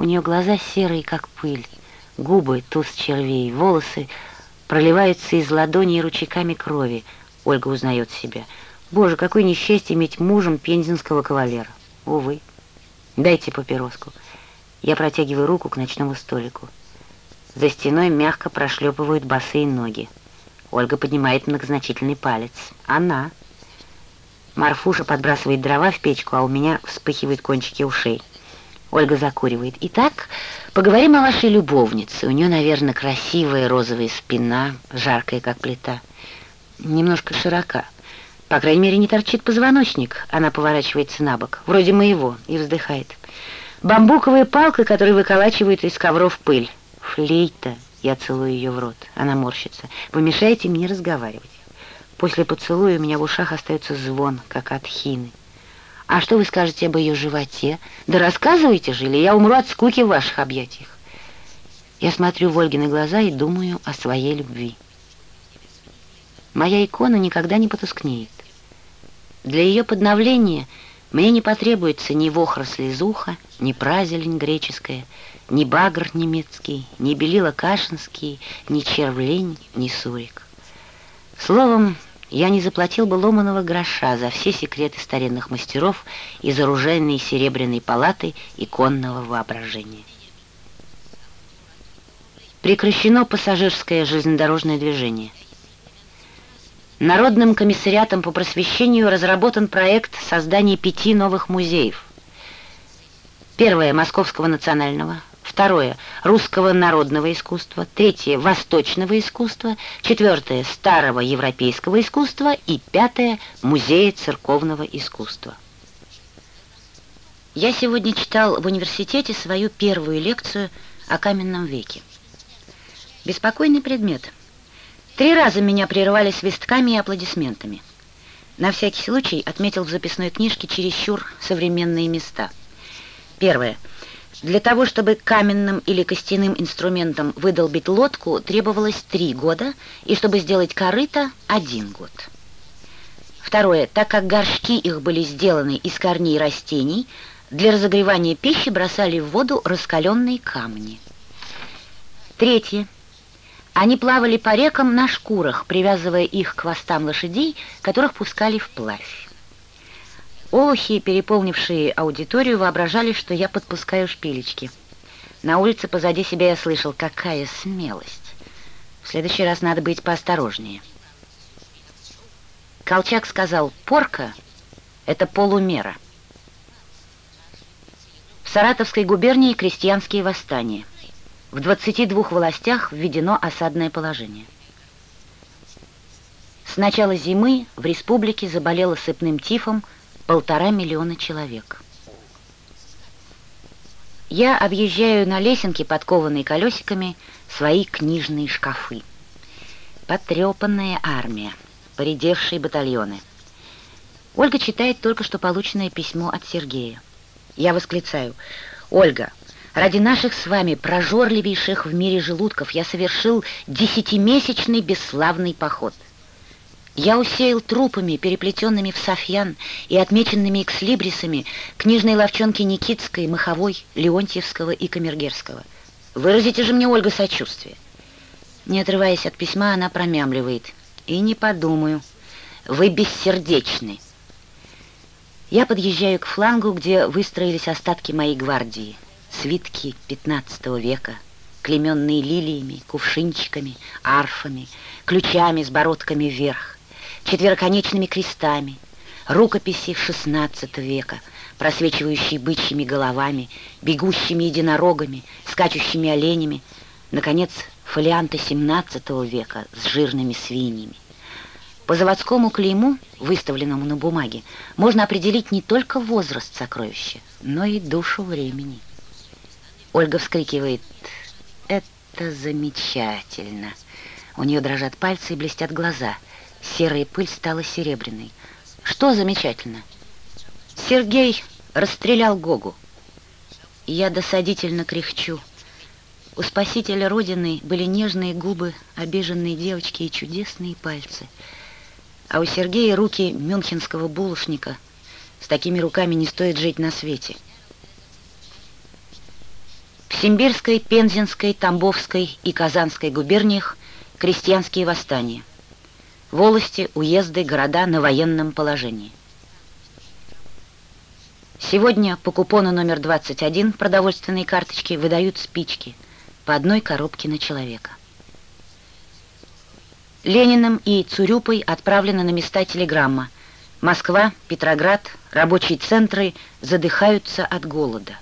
У нее глаза серые, как пыль, губы туз червей, волосы проливаются из ладоней ручейками крови. Ольга узнает себя. Боже, какое несчастье иметь мужем пензенского кавалера. Увы. Дайте папироску. Я протягиваю руку к ночному столику. За стеной мягко прошлепывают босые ноги. Ольга поднимает многозначительный палец. Она. Марфуша подбрасывает дрова в печку, а у меня вспыхивают кончики ушей. Ольга закуривает. Итак, поговорим о вашей любовнице. У нее, наверное, красивая розовая спина, жаркая, как плита. Немножко широка. По крайней мере, не торчит позвоночник. Она поворачивается на бок, вроде моего, и вздыхает. Бамбуковая палка, которая выколачивает из ковров пыль. Флейта. Я целую ее в рот. Она морщится. Вы мешаете мне разговаривать. После поцелуя у меня в ушах остается звон, как от хины. А что вы скажете об ее животе? Да рассказывайте же, или я умру от скуки в ваших объятиях. Я смотрю в Ольгины глаза и думаю о своей любви. Моя икона никогда не потускнеет. Для ее подновления мне не потребуется ни вохра-слезуха, ни празелень греческая, ни багр немецкий, ни белила кашинский, ни червлень, ни сурик. Словом, я не заплатил бы ломаного гроша за все секреты старинных мастеров из оружейной серебряной палаты иконного воображения. Прекращено пассажирское железнодорожное движение. Народным комиссариатом по просвещению разработан проект создания пяти новых музеев. Первое – Московского национального, Второе – русского народного искусства. Третье – восточного искусства. Четвертое – старого европейского искусства. И пятое – музея церковного искусства. Я сегодня читал в университете свою первую лекцию о каменном веке. Беспокойный предмет. Три раза меня прерывали свистками и аплодисментами. На всякий случай отметил в записной книжке чересчур современные места. Первое – для того, чтобы каменным или костяным инструментом выдолбить лодку, требовалось три года, и чтобы сделать корыто – один год. Второе. Так как горшки их были сделаны из корней растений, для разогревания пищи бросали в воду раскаленные камни. Третье. Они плавали по рекам на шкурах, привязывая их к хвостам лошадей, которых пускали вплавь. Олухи, переполнившие аудиторию, воображали, что я подпускаю шпилечки. На улице позади себя я слышал, какая смелость. В следующий раз надо быть поосторожнее. Колчак сказал, порка — это полумера. В Саратовской губернии крестьянские восстания. В 22 властях введено осадное положение. С начала зимы в республике заболело сыпным тифом полтора миллиона человек. Я объезжаю на лесенке, подкованные колесиками, свои книжные шкафы. Потрепанная армия, поредевшие батальоны. Ольга читает только что полученное письмо от Сергея. Я восклицаю, «Ольга, ради наших с вами прожорливейших в мире желудков я совершил десятимесячный бесславный поход». Я усеял трупами, переплетенными в софьян и отмеченными экслибрисами книжные ловчонки Никитской, Маховой, Леонтьевского и Камергерского. Выразите же мне, Ольга, сочувствие. Не отрываясь от письма, она промямливает. И не подумаю. Вы бессердечны. Я подъезжаю к флангу, где выстроились остатки моей гвардии. Свитки XV века, клеменные лилиями, кувшинчиками, арфами, ключами с бородками вверх четвероконечными крестами, рукописи XVI века, просвечивающие бычьими головами, бегущими единорогами, скачущими оленями, наконец, фолианты XVII века с жирными свиньями. По заводскому клейму, выставленному на бумаге, можно определить не только возраст сокровища, но и душу времени. Ольга вскрикивает «Это замечательно!» У нее дрожат пальцы и блестят глаза – Серая пыль стала серебряной. Что замечательно? Сергей расстрелял Гогу. Я досадительно кряхчу. У спасителя Родины были нежные губы, обиженные девочки и чудесные пальцы. А у Сергея руки мюнхенского булочника. С такими руками не стоит жить на свете. В Симбирской, Пензенской, Тамбовской и Казанской губерниях крестьянские восстания. Волости, уезды, города на военном положении. Сегодня по купону номер 21 продовольственные карточки выдают спички по одной коробке на человека. Лениным и Цурюпой отправлена на места телеграмма. Москва, Петроград, рабочие центры задыхаются от голода.